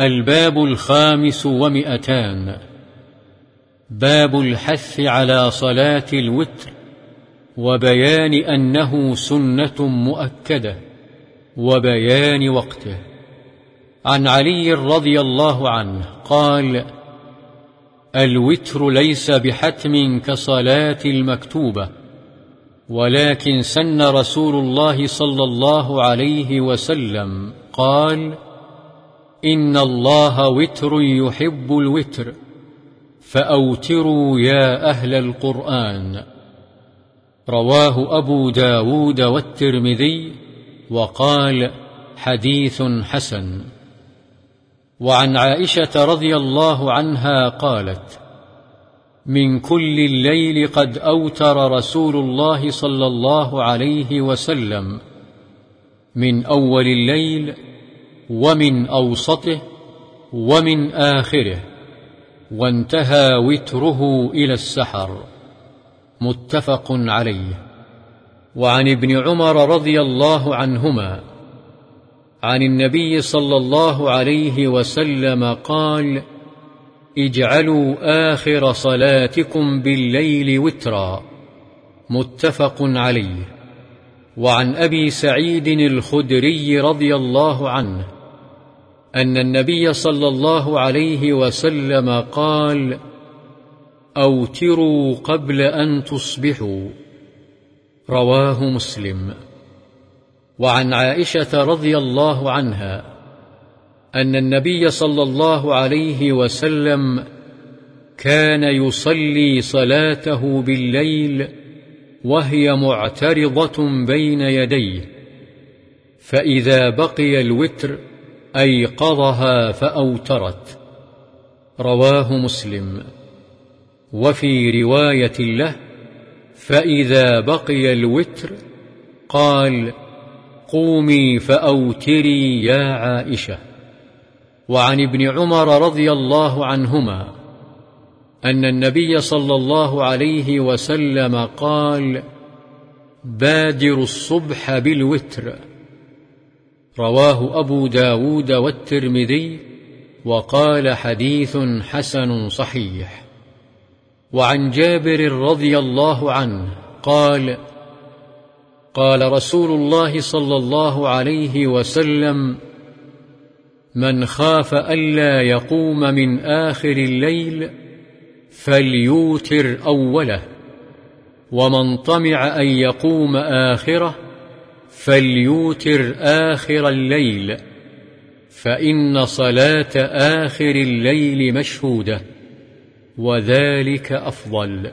الباب الخامس ومئتان. باب الحث على صلاة الوتر وبيان أنه سنة مؤكدة وبيان وقته. عن علي رضي الله عنه قال الوتر ليس بحتم كصلاة المكتوبة ولكن سن رسول الله صلى الله عليه وسلم قال إن الله وتر يحب الوتر. فأوتروا يا أهل القرآن. رواه أبو داود والترمذي وقال حديث حسن. وعن عائشة رضي الله عنها قالت من كل الليل قد أوتر رسول الله صلى الله عليه وسلم. من أول الليل ومن أوسطه ومن آخره وانتهى وتره إلى السحر. متفق عليه. وعن ابن عمر رضي الله عنهما عن النبي صلى الله عليه وسلم قال اجعلوا آخر صلاتكم بالليل وترا. متفق عليه. وعن أبي سعيد الخدري رضي الله عنه أن النبي صلى الله عليه وسلم قال أوتروا قبل أن تصبحوا. رواه مسلم. وعن عائشة رضي الله عنها أن النبي صلى الله عليه وسلم كان يصلي صلاته بالليل وهي معترضة بين يديه فإذا بقي الوتر أيقظها فأوترت. رواه مسلم. وفي رواية له فإذا بقي الوتر قال قومي فأوتري يا عائشة. وعن ابن عمر رضي الله عنهما أن النبي صلى الله عليه وسلم قال بادر الصبح بالوتر. رواه أبو داود والترمذي وقال حديث حسن صحيح. وعن جابر رضي الله عنه قال قال رسول الله صلى الله عليه وسلم من خاف ألا يقوم من آخر الليل فليوتر أوله ومن طمع أن يقوم آخره فليوتر آخر الليل فإن صلاة آخر الليل مشهودة وذلك أفضل.